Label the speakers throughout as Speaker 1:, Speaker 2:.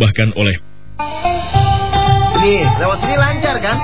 Speaker 1: dipersembahkan oleh
Speaker 2: Nih, lewat sini lancar kan?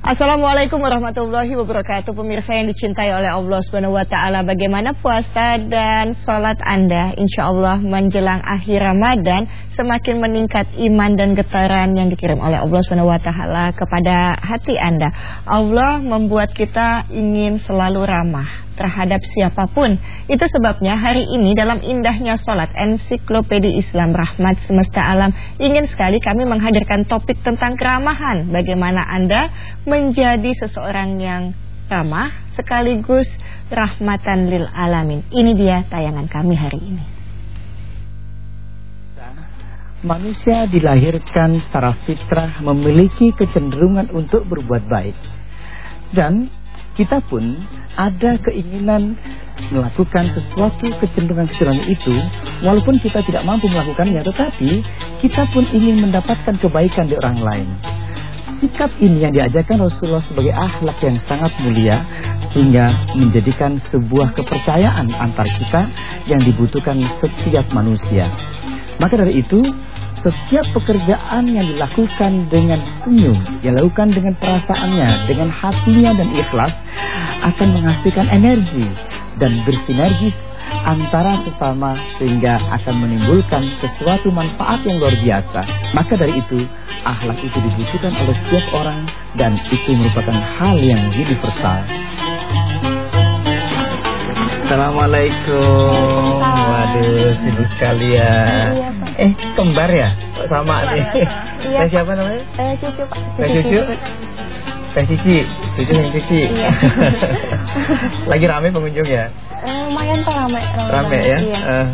Speaker 3: Assalamualaikum warahmatullahi wabarakatuh Pemirsa yang dicintai oleh Allah Subhanahu wa taala. Bagaimana puasa dan salat Anda? Insya Allah menjelang akhir Ramadan semakin meningkat iman dan getaran yang dikirim oleh Allah Subhanahu wa taala kepada hati Anda. Allah membuat kita ingin selalu ramah terhadap siapa pun. Itu sebabnya hari ini dalam indahnya solat ensiklopedi Islam Rahmat Semesta Alam ingin sekali kami menghadirkan topik tentang keramahan. Bagaimana Anda menjadi seseorang yang ramah sekaligus rahmatan lil alamin. Ini dia tayangan kami hari ini.
Speaker 4: Manusia dilahirkan secara fitrah memiliki kecenderungan untuk berbuat baik. Dan kita pun ada keinginan melakukan sesuatu kecenderungan-kecenderungan itu walaupun kita tidak mampu melakukannya tetapi kita pun ingin mendapatkan kebaikan di orang lain. Sikap ini yang diajarkan Rasulullah sebagai akhlak yang sangat mulia hingga menjadikan sebuah kepercayaan antar kita yang dibutuhkan setiap manusia. Maka dari itu setiap pekerjaan yang dilakukan dengan senyum, yang dilakukan dengan perasaannya, dengan hatinya dan ikhlas akan menghasilkan energi dan bersinergis antara sesama sehingga akan menimbulkan sesuatu manfaat yang luar biasa. Maka dari itu, akhlak itu dibutuhkan oleh setiap orang dan itu merupakan hal yang universal. Assalamualaikum. Waduh, sibuk sekali ya.
Speaker 3: Iya,
Speaker 4: Eh, kembar ya? Sama nih.
Speaker 3: Iya,
Speaker 4: Teh siapa namanya?
Speaker 3: Eh, cucu Pak.
Speaker 4: Teh Cucu? Teh Cici. Cucu yang Cici.
Speaker 3: Iya.
Speaker 4: Lagi rame pengunjung ya?
Speaker 3: Eh, lumayan Pak rame.
Speaker 4: Rame ya?
Speaker 3: Iya.
Speaker 4: Eh,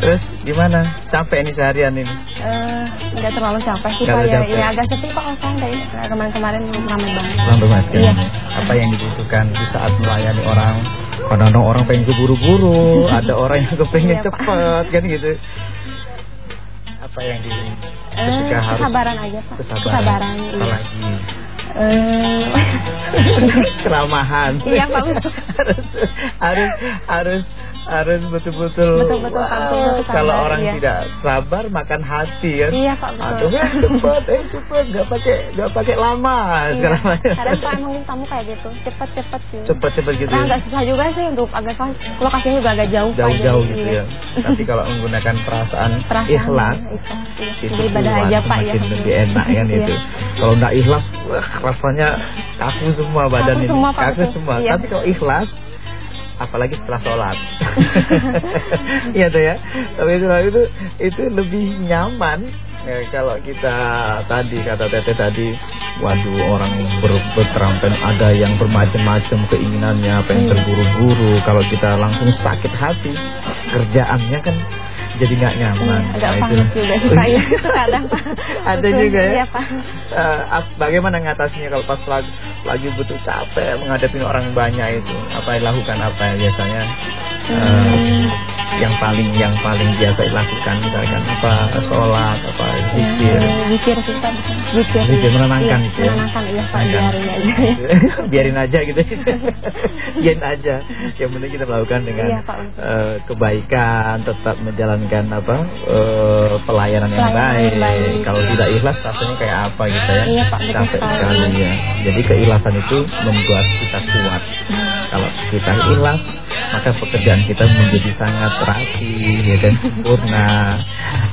Speaker 4: terus gimana? Capek nih seharian ini?
Speaker 3: Eh, nggak terlalu capek sih Pak ya. Ya agak sepi kalau santai. Nah, Kemarin-kemarin ramai banget.
Speaker 4: Lampu mas
Speaker 3: Iya.
Speaker 4: Apa yang dibutuhkan di saat melayani orang? Kadang-kadang orang pengen keburu-buru, ada orang yang kepengen
Speaker 3: Iya, Pak.
Speaker 4: cepet kan gitu. Apa yang di
Speaker 3: Eh,
Speaker 4: ketika harus
Speaker 3: kesabaran aja Pak.
Speaker 4: kesabaran,
Speaker 3: Kesabaran. Iya.
Speaker 4: lagi
Speaker 3: Eh,
Speaker 4: keramahan
Speaker 3: Iya, Pak.
Speaker 4: harus harus harus harus betul-betul kalau orang
Speaker 3: iya.
Speaker 4: tidak sabar makan hati kan
Speaker 3: Iya, Pak, betul.
Speaker 4: aduh eh, cepet eh cepet nggak pakai nggak pakai lama
Speaker 3: Iya.
Speaker 4: segala macam
Speaker 3: Kadang nunggu tamu kayak gitu, cepet-cepet sih.
Speaker 4: cepet-cepet gitu
Speaker 3: Nah,
Speaker 4: ya.
Speaker 3: agak susah juga sih untuk agak lokasinya juga agak jauh Pak,
Speaker 4: jauh-jauh
Speaker 3: jadi,
Speaker 4: gitu
Speaker 3: iya.
Speaker 4: ya tapi kalau menggunakan perasaan,
Speaker 3: Perasaan,
Speaker 4: ikhlas
Speaker 3: ikhlas, iya.
Speaker 4: itu
Speaker 3: ibadah aja Pak ya.
Speaker 4: lebih enak kan
Speaker 3: Iya.
Speaker 4: itu kalau nggak ikhlas wah, rasanya kaku semua badan
Speaker 3: Kaku
Speaker 4: ini
Speaker 3: semua,
Speaker 4: kaku semua
Speaker 3: Iya.
Speaker 4: tapi kalau ikhlas apalagi setelah sholat. Iya tuh ya. Tapi itu itu itu lebih nyaman ya, kalau kita tadi kata teteh tadi waduh orang ber, berterampen ada yang bermacam-macam keinginannya pengen
Speaker 3: Iya.
Speaker 4: terburu-buru. Kalau kita langsung sakit hati kerjaannya kan jadi nggak nyaman
Speaker 3: Iya, agak
Speaker 4: Nah,
Speaker 3: juga sih Pak ya. Kadang Pak.
Speaker 4: ada
Speaker 3: Betul.
Speaker 4: juga ya
Speaker 3: Iya Pak.
Speaker 4: Ap- bagaimana ngatasinya kalau pas lagi, lagi butuh capek menghadapi orang banyak itu apa yang dilakukan apa yang biasanya
Speaker 3: Hmm.
Speaker 4: yang paling yang paling biasa dilakukan misalkan apa sholat apa zikir
Speaker 3: Eh, Zikir sih Pak. Zikir.
Speaker 4: Zikir menenangkan
Speaker 3: Iya,
Speaker 4: gitu ya.
Speaker 3: Menenangkan iya Pak biarin aja.
Speaker 4: biarin aja gitu biarin aja yang penting kita melakukan dengan
Speaker 3: Iya, Pak.
Speaker 4: eh, kebaikan tetap menjalankan apa eh, pelayanan yang
Speaker 3: Pelayanan
Speaker 4: baik.
Speaker 3: yang baik,
Speaker 4: kalau
Speaker 3: iya.
Speaker 4: tidak ikhlas rasanya kayak apa gitu ya
Speaker 3: Iya, Pak,
Speaker 4: capek
Speaker 3: sekali.
Speaker 4: ya jadi keikhlasan itu membuat kita kuat kalau kita ikhlas maka pekerjaan kita menjadi sangat rapi ya kan sempurna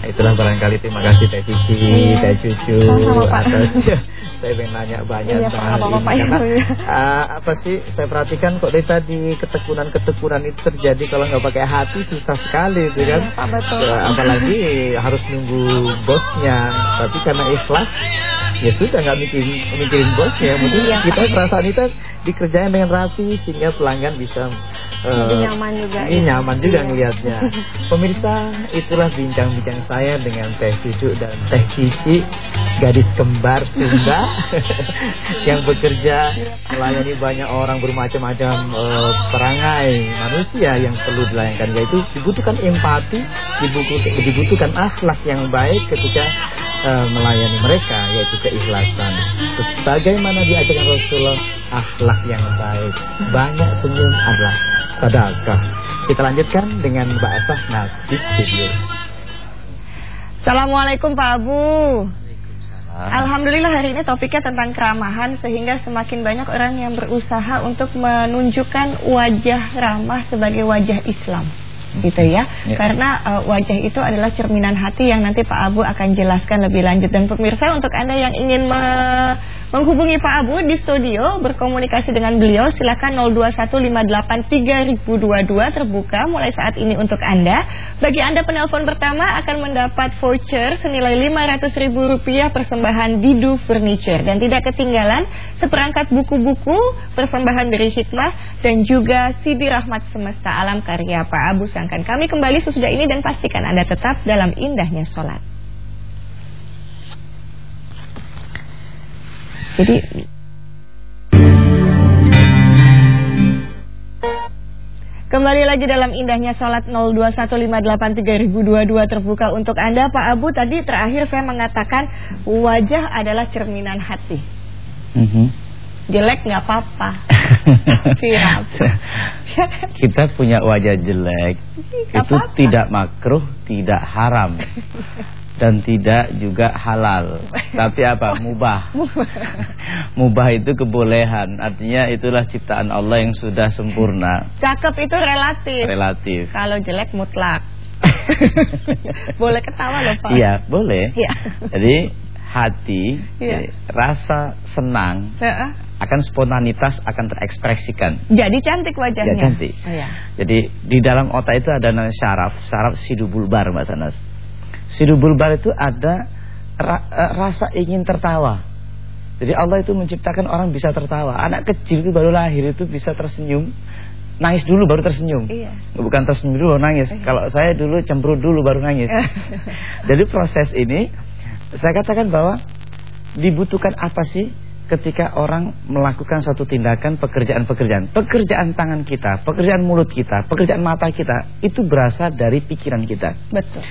Speaker 4: itulah barangkali terima kasih Teh Cici
Speaker 3: Iya.
Speaker 4: Teh Cucu atas saya pengen nanya banyak
Speaker 3: Iya,
Speaker 4: soal
Speaker 3: apa-apa,
Speaker 4: ini
Speaker 3: Pak,
Speaker 4: karena
Speaker 3: iya.
Speaker 4: ah, apa sih saya perhatikan kok dari tadi ketekunan-ketekunan itu terjadi kalau nggak pakai hati susah sekali itu kan
Speaker 3: Iya, Pak, betul.
Speaker 4: Ya, apalagi harus nunggu bosnya tapi karena ikhlas ya sudah nggak mikirin mikirin bosnya penting
Speaker 3: Iya,
Speaker 4: kita perasaan kita dikerjain dengan rapi sehingga pelanggan bisa eh,
Speaker 3: Jadi nyaman juga,
Speaker 4: ini
Speaker 3: iya.
Speaker 4: nyaman juga
Speaker 3: Iya.
Speaker 4: ngelihatnya pemirsa itulah bincang-bincang saya dengan Teh Cucu dan Teh Cici gadis kembar Sunda yang bekerja melayani banyak orang bermacam-macam eh, perangai manusia yang perlu dilayangkan yaitu dibutuhkan empati dibutuhkan, dibutuhkan akhlak yang baik ketika eh, melayani mereka yaitu keikhlasan bagaimana diajarkan Rasulullah akhlak yang baik banyak senyum adalah sedekah
Speaker 3: Kita lanjutkan dengan Mbak Asah Nas di studio.
Speaker 5: Assalamualaikum Pak Abu. Alhamdulillah hari ini topiknya tentang keramahan sehingga semakin banyak orang yang berusaha untuk menunjukkan wajah ramah sebagai wajah Islam gitu ya. ya. Karena uh, wajah itu adalah cerminan hati yang nanti Pak Abu akan jelaskan lebih lanjut dan pemirsa untuk Anda yang ingin me menghubungi Pak Abu di studio berkomunikasi dengan beliau silakan 02158322 terbuka mulai saat ini untuk Anda. Bagi Anda penelpon pertama akan mendapat voucher senilai Rp500.000 persembahan Didu Furniture dan tidak ketinggalan seperangkat buku-buku persembahan dari Hikmah dan juga CD Rahmat Semesta Alam karya Pak Abu Sangkan. Kami kembali sesudah ini dan pastikan Anda tetap dalam indahnya sholat. Jadi Kembali lagi dalam indahnya salat 02158322 terbuka untuk Anda Pak Abu tadi terakhir saya mengatakan wajah adalah cerminan hati. Mm -hmm. Jelek nggak apa-apa.
Speaker 4: Kita punya wajah jelek gak itu apa -apa. tidak makruh, tidak haram. dan tidak juga halal. Tapi apa? Mubah. Mubah itu kebolehan. Artinya itulah ciptaan Allah yang sudah sempurna.
Speaker 5: Cakep itu relatif.
Speaker 4: Relatif.
Speaker 5: Kalau jelek mutlak. boleh ketawa loh Pak.
Speaker 4: Iya, boleh. Ya. Jadi hati, ya. rasa senang ya. akan spontanitas akan terekspresikan.
Speaker 5: Jadi cantik wajahnya.
Speaker 4: Ya, cantik. Oh, ya. Jadi di dalam otak itu ada namanya syaraf, syaraf sidubulbar Mbak Sanas. Sidubul bar itu ada ra, eh, rasa ingin tertawa. Jadi Allah itu menciptakan orang bisa tertawa. Anak kecil itu baru lahir itu bisa tersenyum. Nangis dulu baru tersenyum. Iya. Bukan tersenyum dulu nangis. Iya. Kalau saya dulu cemberut dulu baru nangis. Jadi proses ini saya katakan bahwa dibutuhkan apa sih ketika orang melakukan suatu tindakan pekerjaan-pekerjaan. Pekerjaan tangan kita, pekerjaan mulut kita, pekerjaan mata kita itu berasal dari pikiran kita.
Speaker 5: Betul.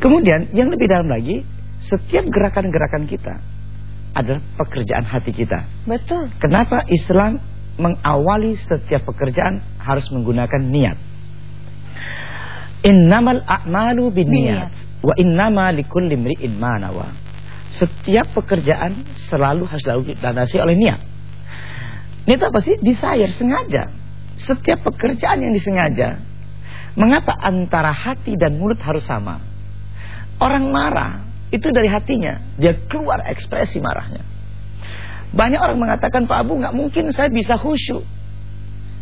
Speaker 4: Kemudian yang lebih dalam lagi, setiap gerakan-gerakan kita adalah pekerjaan hati kita.
Speaker 5: Betul.
Speaker 4: Kenapa Islam mengawali setiap pekerjaan harus menggunakan niat? Innamal a'malu binniyat wa innama likulli imri'in ma nawa. Setiap pekerjaan selalu harus dilandasi oleh niat. Niat apa sih? Desire, sengaja. Setiap pekerjaan yang disengaja. Mengapa antara hati dan mulut harus sama? Orang marah itu dari hatinya, dia keluar ekspresi marahnya. Banyak orang mengatakan Pak Abu nggak mungkin saya bisa khusyuk.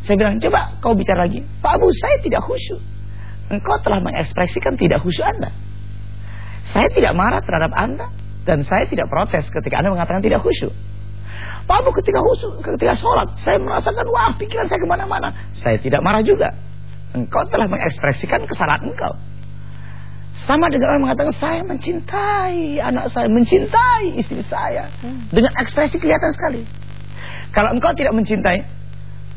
Speaker 4: Saya bilang coba kau bicara lagi. Pak Abu saya tidak khusyuk. Engkau telah mengekspresikan tidak khusyuk Anda. Saya tidak marah terhadap Anda dan saya tidak protes ketika Anda mengatakan tidak khusyuk. Pak Abu ketika khusyuk, ketika sholat, saya merasakan wah pikiran saya ke mana-mana. Saya tidak marah juga. Engkau telah mengekspresikan kesalahan engkau. Sama dengan orang mengatakan saya mencintai anak saya, mencintai istri saya. Hmm. Dengan ekspresi kelihatan sekali. Kalau engkau tidak mencintai,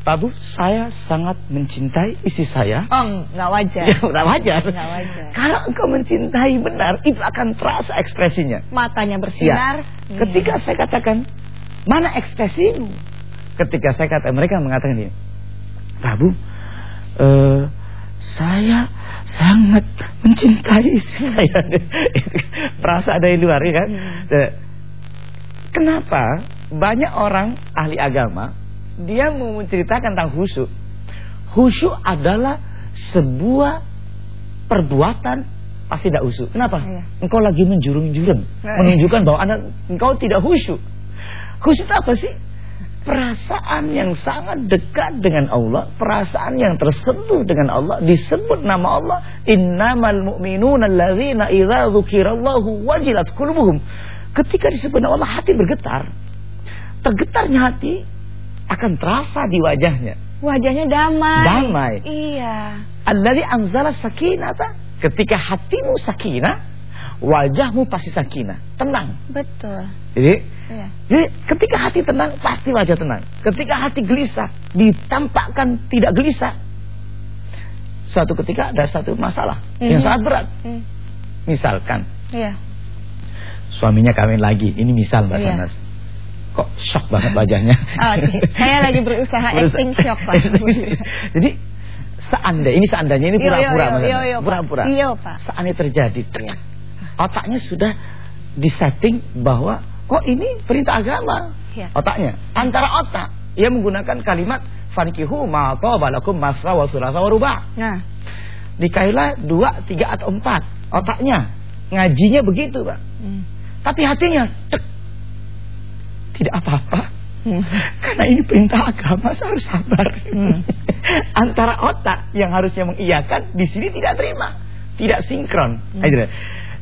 Speaker 4: Pak Bu, saya sangat mencintai istri saya.
Speaker 5: Oh, nggak wajar.
Speaker 4: Ya, nggak wajar. Nggak wajar. Kalau engkau mencintai benar, itu akan terasa ekspresinya.
Speaker 5: Matanya bersinar.
Speaker 4: Ya. Ketika saya katakan, mana ekspresimu? Ketika saya kata mereka mengatakan ini, Pak Bu, uh, saya sangat mencintai istri saya. Perasaan dari luar ya kan. Hmm. Kenapa banyak orang ahli agama dia mau menceritakan tentang khusyuk. Khusyuk adalah sebuah perbuatan pasti tidak khusyuk. Kenapa? Iya. Engkau lagi menjurung-jurung, nah, menunjukkan bahwa anak engkau tidak khusyuk. Khusyuk apa sih? Perasaan yang sangat dekat dengan Allah, perasaan yang tersentuh dengan Allah, disebut nama Allah, innamal mu'minuna alladzina idza dzukirallahu wajilat qulubuhum. Ketika disebut nama Allah hati bergetar. Tergetarnya hati akan terasa di wajahnya.
Speaker 5: Wajahnya damai.
Speaker 4: Damai.
Speaker 5: Iya.
Speaker 4: Alladzi anzala sakinata. Ketika hatimu sakinah, wajahmu pasti sakinah, tenang.
Speaker 5: Betul.
Speaker 4: Jadi Iya. Jadi ketika hati tenang pasti wajah tenang. Ketika hati gelisah ditampakkan tidak gelisah. Suatu ketika ada satu masalah mm -hmm. yang sangat berat. Mm. Misalkan.
Speaker 5: Iya.
Speaker 4: Suaminya kawin lagi. Ini misal Mbak iya. Sanas. Kok shock banget wajahnya.
Speaker 5: Oh, okay. Saya lagi berusaha acting shock Pak.
Speaker 4: Jadi seandainya ini seandainya ini pura-pura
Speaker 5: pura-pura. Iya, Pak.
Speaker 4: Seandainya terjadi, iya. Otaknya sudah disetting bahwa oh ini perintah agama. Iya. Otaknya antara otak ia menggunakan kalimat fankihu ma balakum masra wa sulasa wa rubah. Nah. Dikailah dua, tiga atau empat otaknya ngajinya begitu, Pak. Hmm. Tapi hatinya cek. Tidak apa-apa. Hmm. Karena ini perintah agama, saya harus sabar. Hmm. Antara otak yang harusnya mengiyakan di sini tidak terima, tidak sinkron. Hmm.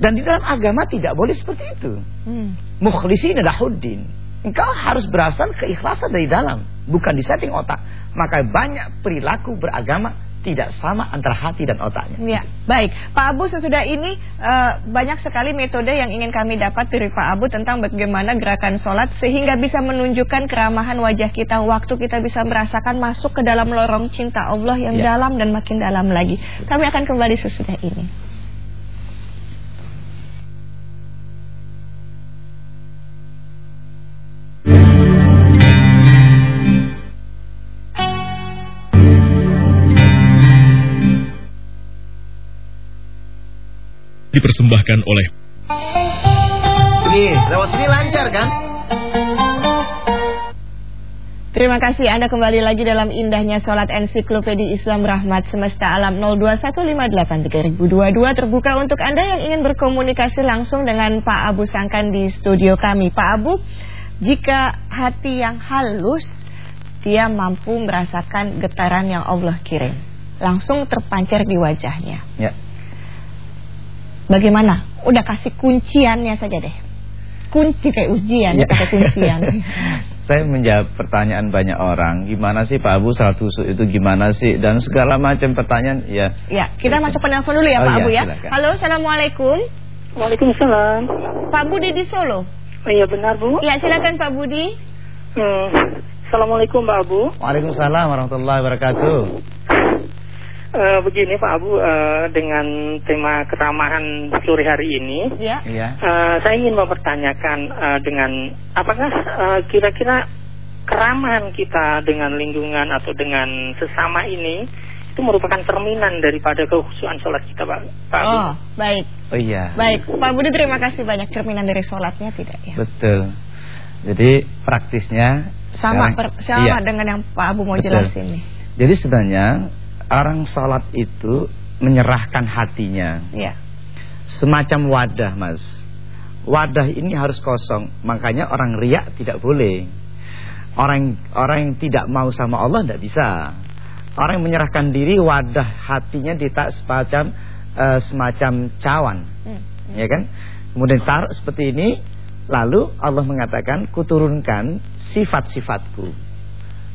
Speaker 4: Dan di dalam agama tidak boleh seperti itu. Hmm. Mukhlisin lahuddin. Engkau harus berasal keikhlasan dari dalam, bukan di setting otak. Maka banyak perilaku beragama tidak sama antara hati dan otaknya.
Speaker 5: Ya, baik. Pak Abu sesudah ini uh, banyak sekali metode yang ingin kami dapat dari Pak Abu tentang bagaimana gerakan sholat sehingga bisa menunjukkan keramahan wajah kita waktu kita bisa merasakan masuk ke dalam lorong cinta Allah yang ya. dalam dan makin dalam lagi. Kami akan kembali sesudah ini.
Speaker 6: Dipersembahkan oleh
Speaker 4: Nih, lewat sini lancar kan?
Speaker 5: Terima kasih Anda kembali lagi dalam indahnya sholat ensiklopedi Islam Rahmat Semesta Alam 02158322 terbuka untuk Anda yang ingin berkomunikasi langsung dengan Pak Abu Sangkan di studio kami. Pak Abu, jika hati yang halus, dia mampu merasakan getaran yang Allah kirim. Langsung terpancar di wajahnya. Ya. Bagaimana? Udah kasih kunciannya saja deh. Kunci kayak ujian, ya. pakai kuncian.
Speaker 4: Saya menjawab pertanyaan banyak orang, gimana sih Pak Abu salat tusuk itu gimana sih dan segala macam pertanyaan ya.
Speaker 5: Ya, kita masuk penelpon dulu ya oh, Pak ya, Abu ya. Silakan. Halo, Assalamualaikum.
Speaker 7: Waalaikumsalam.
Speaker 5: Pak Budi di Solo.
Speaker 7: Oh, iya benar Bu.
Speaker 5: Ya, silakan Pak Budi.
Speaker 7: Hmm. Assalamualaikum Pak Abu.
Speaker 4: Waalaikumsalam warahmatullahi wabarakatuh.
Speaker 7: Uh, begini Pak Abu, uh, dengan tema keramahan sore hari ini, ya. Uh, saya ingin mempertanyakan uh, dengan apakah kira-kira uh, keramahan kita dengan lingkungan atau dengan sesama ini itu merupakan cerminan daripada kehusuan sholat kita, Pak. Pak Abu.
Speaker 5: Oh, baik.
Speaker 4: Oh iya.
Speaker 5: Baik, Pak Budi terima kasih banyak cerminan dari sholatnya tidak ya?
Speaker 4: Betul. Jadi praktisnya
Speaker 5: sama sekarang, per, sama iya. dengan yang Pak Abu mau jelasin nih.
Speaker 4: Jadi sebenarnya orang sholat itu menyerahkan hatinya. Ya. Semacam wadah, Mas. Wadah ini harus kosong. Makanya orang riak tidak boleh. Orang orang yang tidak mau sama Allah tidak bisa. Orang yang menyerahkan diri wadah hatinya ditak semacam uh, semacam cawan. Hmm. Ya kan? Kemudian taruh seperti ini lalu Allah mengatakan kuturunkan sifat-sifatku.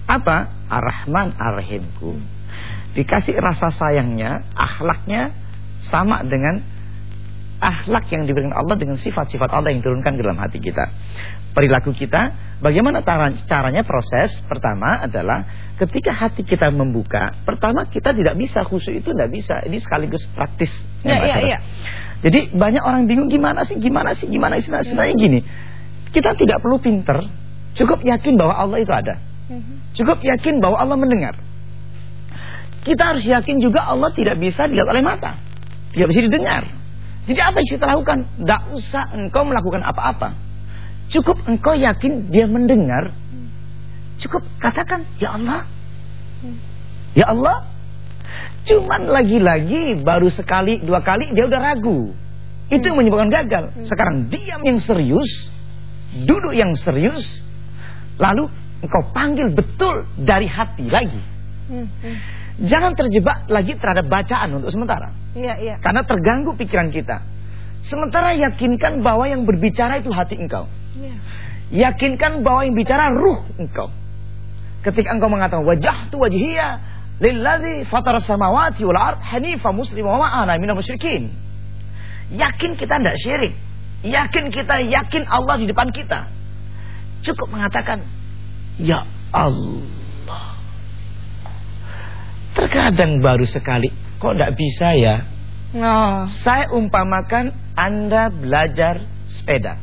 Speaker 4: Apa? Ar-Rahman Ar-Rahimku. Hmm dikasih rasa sayangnya, akhlaknya sama dengan akhlak yang diberikan Allah dengan sifat-sifat Allah yang diturunkan dalam hati kita. Perilaku kita, bagaimana caranya proses? Pertama adalah ketika hati kita membuka, pertama kita tidak bisa khusyuk itu tidak bisa. Ini sekaligus praktis.
Speaker 5: Ya, ya, ya.
Speaker 4: Jadi banyak orang bingung gimana sih, gimana sih, gimana sih? Sebenarnya gini, kita tidak perlu pinter, cukup yakin bahwa Allah itu ada. Mhm. Cukup yakin bahwa Allah mendengar. Kita harus yakin juga Allah tidak bisa dilihat oleh mata. Tidak bisa didengar. Jadi apa yang kita lakukan? Tidak usah engkau melakukan apa-apa. Cukup engkau yakin dia mendengar. Cukup katakan, Ya Allah. Ya Allah. Cuman lagi-lagi baru sekali, dua kali dia udah ragu. Itu yang menyebabkan gagal. Sekarang diam yang serius. Duduk yang serius. Lalu engkau panggil betul dari hati lagi. Hmm, hmm. Jangan terjebak lagi terhadap bacaan untuk sementara. Iya, iya. Karena terganggu pikiran kita. Sementara yakinkan bahwa yang berbicara itu hati engkau. Iya. Yakinkan bahwa yang bicara ruh engkau. Ketika engkau mengatakan wajah tu wajhiya lillazi fatara samawati wal ard hanifa muslim wa ma'ana minal musyrikin. Yakin kita tidak syirik. Yakin kita yakin Allah di depan kita. Cukup mengatakan ya Allah. Terkadang baru sekali. Kok tidak bisa ya? No. Saya umpamakan Anda belajar sepeda.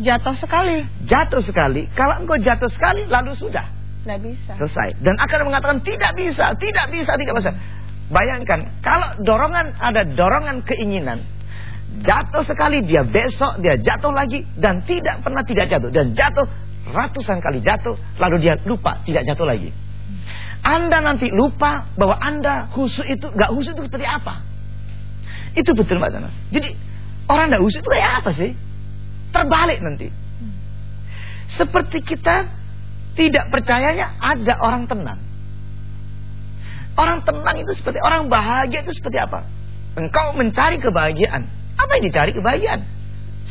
Speaker 5: Jatuh sekali.
Speaker 4: Jatuh sekali. Kalau engkau jatuh sekali lalu sudah.
Speaker 5: Tidak bisa.
Speaker 4: Selesai. Dan akan mengatakan tidak bisa, tidak bisa, tidak bisa. Bayangkan, kalau dorongan ada dorongan keinginan, jatuh sekali dia besok dia jatuh lagi dan tidak pernah tidak jatuh dan jatuh ratusan kali jatuh lalu dia lupa tidak jatuh lagi. Anda nanti lupa bahwa Anda khusyuk itu nggak khusyuk itu seperti apa. Itu betul Mbak Sanas. Jadi orang nggak khusyuk itu kayak apa sih? Terbalik nanti. Seperti kita tidak percayanya ada orang tenang. Orang tenang itu seperti orang bahagia itu seperti apa? Engkau mencari kebahagiaan. Apa yang dicari kebahagiaan?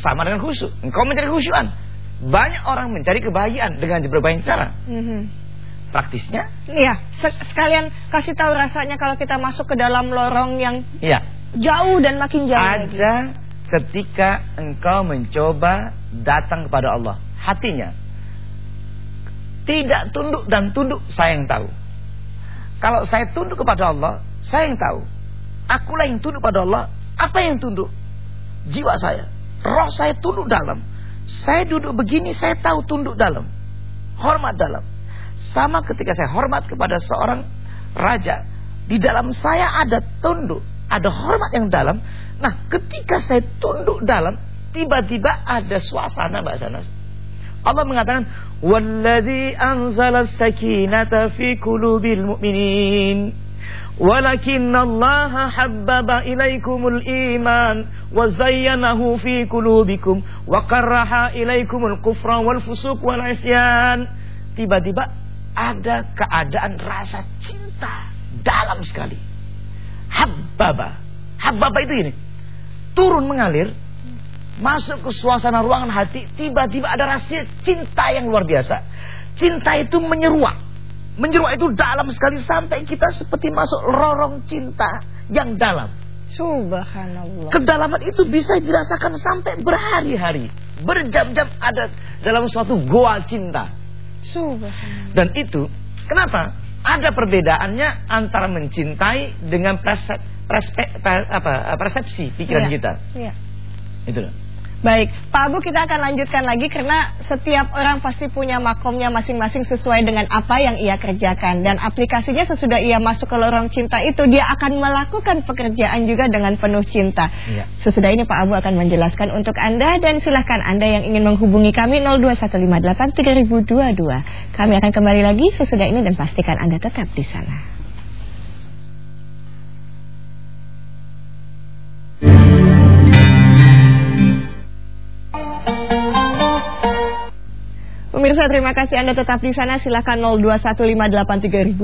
Speaker 4: Sama dengan khusyuk. Engkau mencari khusyuan. Banyak orang mencari kebahagiaan dengan berbagai cara. Mm -hmm. Praktisnya?
Speaker 5: Iya. Sekalian kasih tahu rasanya kalau kita masuk ke dalam lorong yang iya. jauh dan makin jauh.
Speaker 4: Ada lagi. ketika engkau mencoba datang kepada Allah. Hatinya. Tidak tunduk dan tunduk saya yang tahu. Kalau saya tunduk kepada Allah, saya yang tahu. Akulah yang tunduk pada Allah. Apa yang tunduk? Jiwa saya. Roh saya tunduk dalam. Saya duduk begini, saya tahu tunduk dalam. Hormat dalam. Sama ketika saya hormat kepada seorang raja. Di dalam saya ada tunduk. Ada hormat yang dalam. Nah ketika saya tunduk dalam. Tiba-tiba ada suasana Mbak Sanas. Allah mengatakan wallazi anzala sakinata fi qulubil mu'minin walakin Allah habbaba ilaikumul iman zayyanahu fi qulubikum wa karaha ilaikumul kufra wal fusuq wal isyan tiba-tiba ada keadaan rasa cinta dalam sekali habbaba habbaba itu ini turun mengalir Masuk ke suasana ruangan hati, tiba-tiba ada rasa cinta yang luar biasa. Cinta itu menyeruak. Menyeruak itu dalam sekali sampai kita seperti masuk lorong cinta yang dalam.
Speaker 5: Subhanallah.
Speaker 4: Kedalaman itu bisa dirasakan sampai berhari-hari. Berjam-jam ada dalam suatu goa cinta. Dan itu, kenapa? Ada perbedaannya antara mencintai dengan persep, apa, persepsi pikiran ya, kita.
Speaker 5: Iya.
Speaker 4: Itu
Speaker 5: Baik, Pak Abu kita akan lanjutkan lagi karena setiap orang pasti punya makomnya masing-masing sesuai dengan apa yang ia kerjakan dan aplikasinya sesudah ia masuk ke lorong cinta itu dia akan melakukan pekerjaan juga dengan penuh cinta. Ya. Sesudah ini Pak Abu akan menjelaskan untuk Anda dan silahkan Anda yang ingin menghubungi kami 021583022. Kami akan kembali lagi sesudah ini dan pastikan Anda tetap di sana. Pemirsa terima kasih Anda tetap di sana silakan 02158322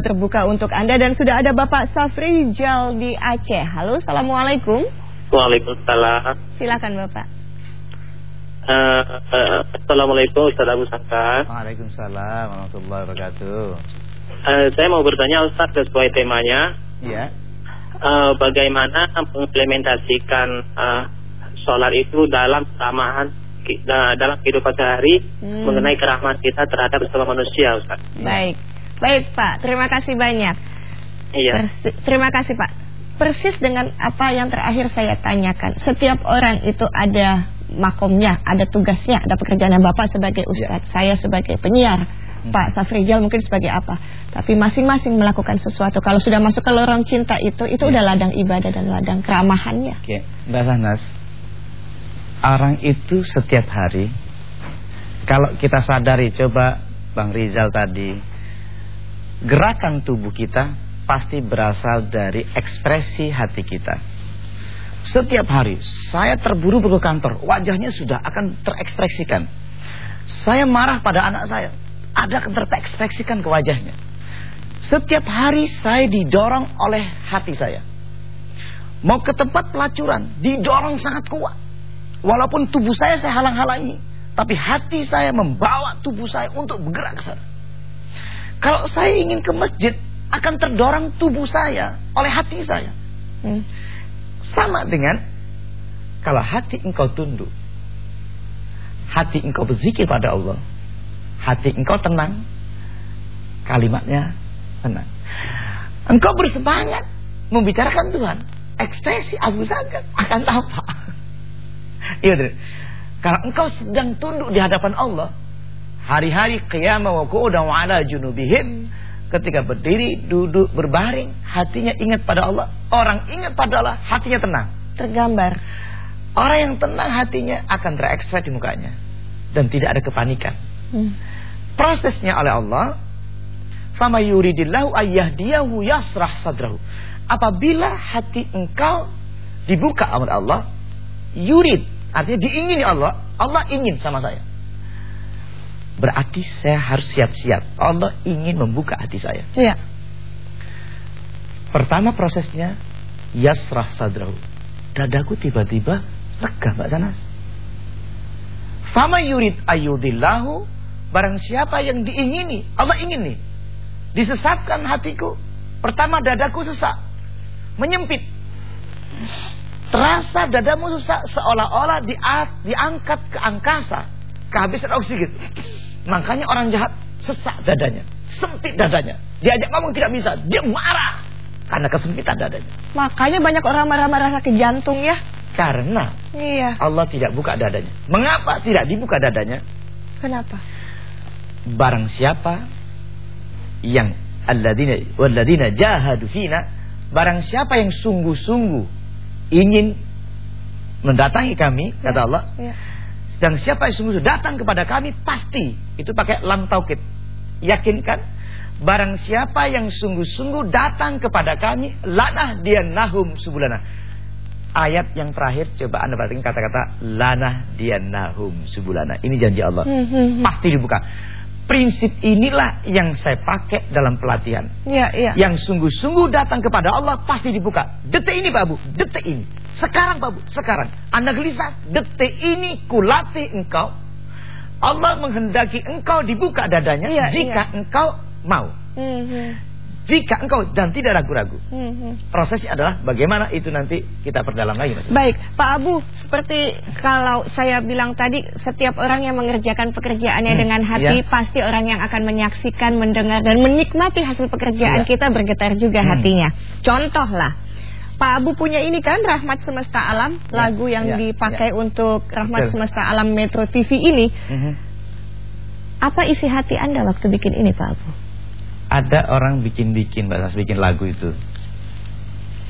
Speaker 5: terbuka untuk Anda dan sudah ada Bapak Safri Jal di Aceh. Halo, Assalamualaikum.
Speaker 6: Waalaikumsalam.
Speaker 5: Silakan Bapak.
Speaker 6: Uh, uh, Assalamualaikum Ustaz Abu Sangkan.
Speaker 4: Waalaikumsalam warahmatullahi wabarakatuh.
Speaker 6: Uh, saya mau bertanya Ustaz sesuai temanya.
Speaker 4: Iya.
Speaker 6: Uh, bagaimana mengimplementasikan uh, sholat itu dalam kesamaan dalam kehidupan sehari hmm. mengenai kerahmat kita terhadap sesama manusia, Ustaz.
Speaker 5: Baik. Baik, Pak. Terima kasih banyak.
Speaker 6: Iya.
Speaker 5: Persi terima kasih, Pak. Persis dengan apa yang terakhir saya tanyakan. Setiap orang itu ada makomnya, ada tugasnya, ada pekerjaan Bapak sebagai iya. ustadz, ya. saya sebagai penyiar, hmm. Pak Safrijal mungkin sebagai apa. Tapi masing-masing melakukan sesuatu. Kalau sudah masuk ke lorong cinta itu, itu ya. udah ladang ibadah dan ladang keramahannya.
Speaker 4: Oke, Mbak Sahnas, Orang itu setiap hari Kalau kita sadari Coba Bang Rizal tadi Gerakan tubuh kita Pasti berasal dari ekspresi hati kita. Setiap hari Saya terburu-buru kantor Wajahnya sudah akan terekspresikan. Saya marah pada anak saya Ada akan terekspresikan ke wajahnya. Setiap hari saya didorong oleh hati saya. Mau ke tempat pelacuran Didorong sangat kuat Walaupun tubuh saya saya halang-halangi, tapi hati saya membawa tubuh saya untuk bergerak ke sana. Kalau saya ingin ke masjid, akan terdorong tubuh saya oleh hati saya. Hmm. Sama dengan kalau hati engkau tunduk, hati engkau berzikir pada Allah, hati engkau tenang, kalimatnya tenang. Engkau bersemangat membicarakan Tuhan, ekspresi Abu Zakat akan tampak. Iya, Kalau engkau sedang tunduk di hadapan Allah, hari-hari qiyamah wa qu'udan wa ala junubihim, ketika berdiri, duduk, berbaring, hatinya ingat pada Allah. Orang ingat pada Allah, hatinya tenang.
Speaker 5: Tergambar.
Speaker 4: Orang yang tenang hatinya akan terekspres di mukanya dan tidak ada kepanikan. Hmm. Prosesnya oleh Allah, fama yuridillahu ayyahdiyahu yasrah sadrahu. Apabila hati engkau dibuka oleh Allah, yurid artinya diingini Allah, Allah ingin sama saya. Berarti saya harus siap-siap. Allah ingin membuka hati saya.
Speaker 5: Iya.
Speaker 4: Pertama prosesnya yasrah sadrahu. Dadaku tiba-tiba lega Mbak Sanas. Fama yurid ayudillahu barang siapa yang diingini, Allah ingin nih. Disesatkan hatiku. Pertama dadaku sesak. Menyempit. Terasa dadamu sesak seolah-olah diangkat ke angkasa. Kehabisan oksigen. Makanya orang jahat sesak dadanya. Sempit dadanya. Diajak ngomong tidak bisa. Dia marah. Karena kesempitan dadanya.
Speaker 5: Makanya banyak orang marah-marah sakit jantung ya.
Speaker 4: Karena
Speaker 5: iya.
Speaker 4: Allah tidak buka dadanya. Mengapa tidak dibuka dadanya?
Speaker 5: Kenapa?
Speaker 4: Barang siapa yang alladzina walladzina jahadu fina, barang siapa yang sungguh-sungguh ingin mendatangi kami, kata iya. Allah. Iya. Dan siapa yang sungguh datang kepada kami pasti itu pakai lam taukid. Yakinkan barang siapa yang sungguh-sungguh datang kepada kami lanah dia nahum subulana ayat yang terakhir coba Anda perhatikan kata-kata lanah diannahum subulana. Ini janji Allah. Hmm, hmm, hmm. Pasti dibuka. Prinsip inilah yang saya pakai dalam pelatihan.
Speaker 5: Ya, ya.
Speaker 4: Yang sungguh-sungguh datang kepada Allah pasti dibuka. Detik ini Pak Bu, detik ini. Sekarang Pak Bu, sekarang. Anda gelisah, detik ini kulatih engkau. Allah menghendaki engkau dibuka dadanya ya, jika ya. engkau mau. Hmm, jika engkau dan tidak ragu-ragu. Hmm. Prosesnya adalah bagaimana itu nanti kita perdalam lagi. Mas.
Speaker 5: Baik, Pak Abu, seperti kalau saya bilang tadi, setiap orang yang mengerjakan pekerjaannya hmm. dengan hati, ya. pasti orang yang akan menyaksikan, mendengar dan menikmati hasil pekerjaan ya. kita bergetar juga hmm. hatinya. Contohlah. Pak Abu punya ini kan Rahmat Semesta Alam, ya, lagu yang ya, dipakai ya. untuk Rahmat Betul. Semesta Alam Metro TV ini. -hmm. Apa isi hati Anda waktu bikin ini Pak Abu?
Speaker 4: Ada orang bikin-bikin bahasa bikin lagu itu.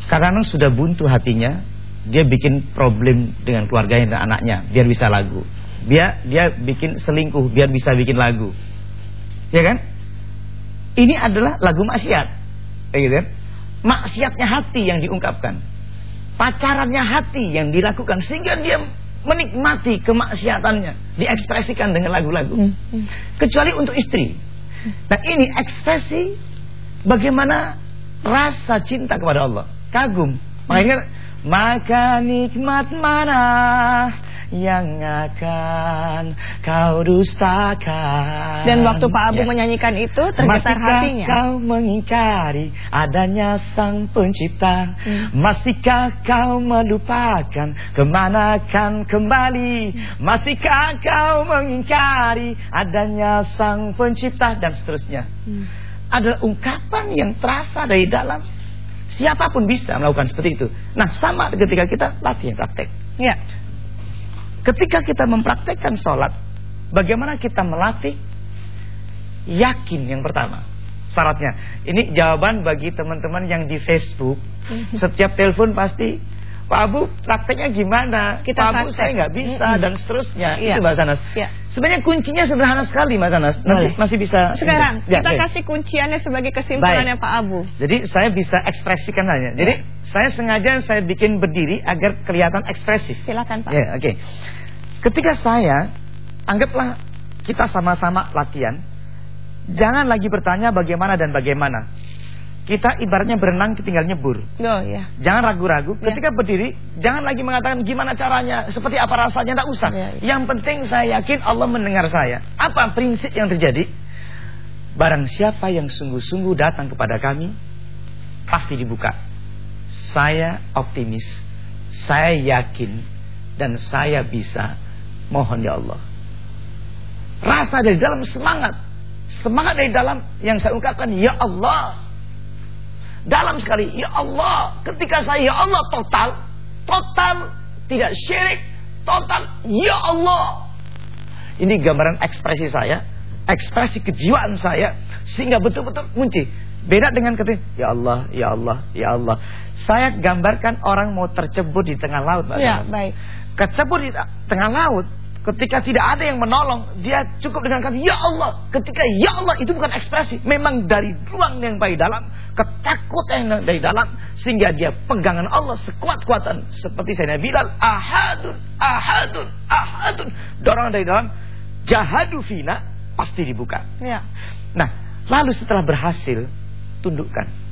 Speaker 4: Kadang sudah buntu hatinya, dia bikin problem dengan keluarganya dan anaknya biar bisa lagu. Dia dia bikin selingkuh biar bisa bikin lagu. Ya kan? Ini adalah lagu maksiat. Kayak gitu kan? Maksiatnya hati yang diungkapkan. Pacarannya hati yang dilakukan sehingga dia menikmati kemaksiatannya, diekspresikan dengan lagu-lagu. Hmm, hmm. Kecuali untuk istri. Nah ini ekspresi bagaimana rasa cinta kepada Allah. Kagum. Makanya maka nikmat mana yang akan kau dustakan.
Speaker 5: Dan waktu Pak Abu ya. menyanyikan itu tergetar hatinya?
Speaker 4: kau mengingkari adanya sang pencipta? Hmm. Masihkah kau melupakan ke mana kan kembali? Masihkah kau mengingkari adanya sang pencipta? Dan seterusnya. Hmm. Ada ungkapan yang terasa dari dalam. Siapa pun bisa melakukan seperti itu. Nah sama ketika kita latihan praktek.
Speaker 5: Ya
Speaker 4: Ketika kita mempraktekkan sholat, bagaimana kita melatih? Yakin yang pertama. Syaratnya. Ini jawaban bagi teman-teman yang di Facebook. Setiap telepon pasti Pak Abu prakteknya gimana?
Speaker 5: Kita
Speaker 4: Pak Abu saya nggak bisa mm -hmm. dan seterusnya. Iya. Itu Mbak Sanas. Ya. Sebenarnya kuncinya sederhana sekali Mbak Sanas. Nanti masih bisa.
Speaker 5: Sekarang ya, kita ya. kasih kunciannya sebagai kesimpulannya Baik. Pak Abu.
Speaker 4: Jadi saya bisa ekspresikan saja. Jadi ya. saya sengaja saya bikin berdiri agar kelihatan ekspresif.
Speaker 5: Silakan Pak.
Speaker 4: Ya, oke. Okay. Ketika saya anggaplah kita sama-sama latihan. Jangan lagi bertanya bagaimana dan bagaimana. Kita ibaratnya berenang tinggal nyebur.
Speaker 5: Oh, ya.
Speaker 4: Jangan ragu-ragu. Ya. Ketika berdiri, jangan lagi mengatakan gimana caranya, seperti apa rasanya, tidak usah. Ya, ya. Yang penting saya yakin Allah mendengar saya. Apa prinsip yang terjadi? Barang siapa yang sungguh-sungguh datang kepada kami, pasti dibuka. Saya optimis, saya yakin, dan saya bisa. Mohon ya Allah. Rasa dari dalam semangat. Semangat dari dalam yang saya ungkapkan, Ya Allah. Dalam sekali, ya Allah, ketika saya ya Allah total, total tidak syirik, total ya Allah. Ini gambaran ekspresi saya, ekspresi kejiwaan saya sehingga betul-betul kunci. Beda dengan ketika ya Allah, ya Allah, ya Allah. Saya gambarkan orang mau tercebur di tengah laut,
Speaker 5: Ya, baik.
Speaker 4: Kecebur di tengah laut, ketika tidak ada yang menolong, dia cukup dengan kata ya Allah. Ketika ya Allah itu bukan ekspresi, memang dari ruang yang paling dalam, ketakutan yang dari dalam sehingga dia pegangan Allah sekuat-kuatan seperti saya bilang ahadun, ahadun, ahadun. Dorong dari dalam jahadu fina pasti dibuka.
Speaker 5: Ya.
Speaker 4: Nah, lalu setelah berhasil tundukkan.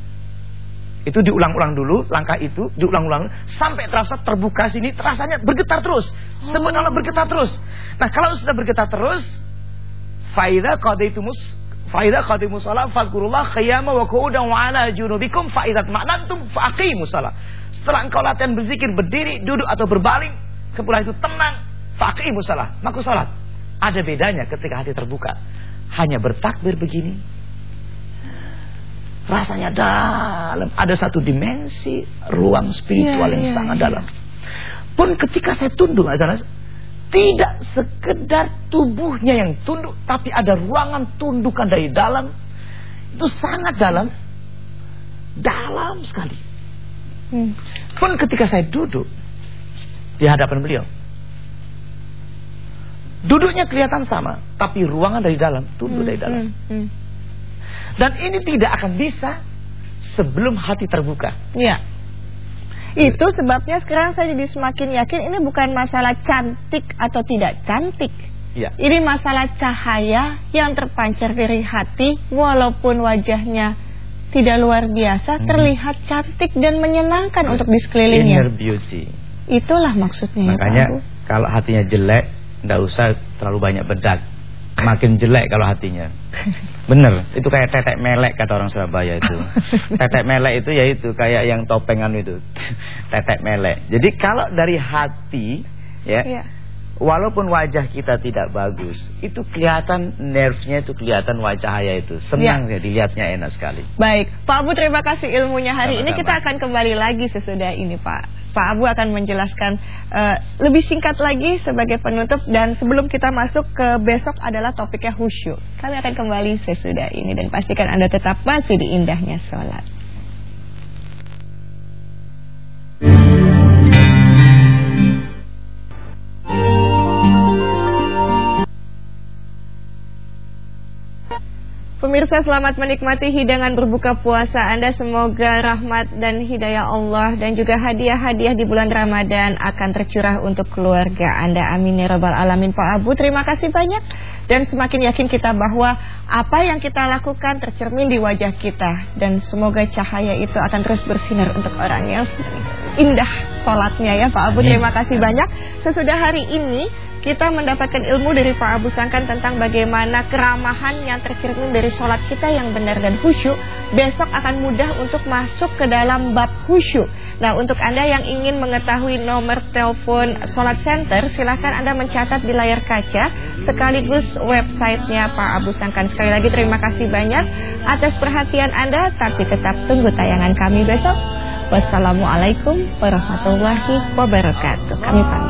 Speaker 4: Itu diulang-ulang dulu langkah itu, diulang-ulang sampai terasa terbuka sini, terasanya bergetar terus. Allah bergetar terus. Nah, kalau sudah bergetar terus, faida qadaitumus faida qadimus salat fadkurullah qiyama wa qu'udan wa ala junubikum fa idza ma'nantum faqimus salat. Setelah engkau latihan berzikir, berdiri, duduk atau berbaring, kemudian itu tenang, faqimus salat. Maka salat. Ada bedanya ketika hati terbuka. Hanya bertakbir begini, rasanya dalam. Ada satu dimensi ruang spiritual yeah, yang yeah, sangat yeah. dalam. Pun ketika saya tunduk, Azanas, tidak sekedar tubuhnya yang tunduk, tapi ada ruangan tundukan dari dalam. Itu sangat dalam. Dalam sekali. Hmm. Pun ketika saya duduk di hadapan beliau. Duduknya kelihatan sama, tapi ruangan dari dalam, tunduk hmm, dari dalam. Hmm, hmm. Dan ini tidak akan bisa sebelum hati terbuka.
Speaker 5: Ya. Itu sebabnya sekarang saya jadi semakin yakin ini bukan masalah cantik atau tidak cantik. Ya. Ini masalah cahaya yang terpancar dari hati walaupun wajahnya tidak luar biasa, hmm. terlihat cantik dan menyenangkan untuk di sekelilingnya.
Speaker 4: Inner beauty.
Speaker 5: Itulah maksudnya
Speaker 4: ya, Makanya ya, kalau hatinya jelek, tidak usah terlalu banyak bedak makin jelek kalau hatinya. Bener, itu kayak tetek melek kata orang Surabaya itu. Tetek melek itu yaitu kayak yang topengan itu. Tetek melek. Jadi kalau dari hati ya, ya. Walaupun wajah kita tidak bagus, itu kelihatan nerve-nya itu kelihatan wajah cahaya itu. Senang ya. ya dilihatnya enak sekali.
Speaker 5: Baik, Pak Abu terima kasih ilmunya hari Sama -sama. ini. Kita akan kembali lagi sesudah ini, Pak. Pak Abu akan menjelaskan uh, lebih singkat lagi sebagai penutup dan sebelum kita masuk ke besok adalah topiknya khusyuk. Kami akan kembali sesudah ini dan pastikan Anda tetap masih di indahnya sholat. Pemirsa selamat menikmati hidangan berbuka puasa Anda. Semoga rahmat dan hidayah Allah Dan juga hadiah-hadiah di bulan Ramadan Akan tercurah untuk keluarga Anda. Amin ya Rabbal Alamin. Pak Abu Terima kasih banyak. Dan semakin yakin kita bahwa Apa yang kita lakukan tercermin di wajah kita. Dan semoga cahaya itu akan terus bersinar Untuk orang yang indah sholatnya ya Pak Abu. Terima kasih banyak. Sesudah hari ini kita mendapatkan ilmu dari Pak Abu Sangkan tentang bagaimana keramahan yang tercermin dari sholat kita yang benar dan khusyuk besok akan mudah untuk masuk ke dalam bab khusyuk. Nah untuk Anda yang ingin mengetahui nomor telepon sholat center silahkan Anda mencatat di layar kaca sekaligus websitenya Pak Abu Sangkan. Sekali lagi terima kasih banyak atas perhatian Anda tapi tetap tunggu tayangan kami besok. Wassalamualaikum warahmatullahi wabarakatuh. Kami pamit.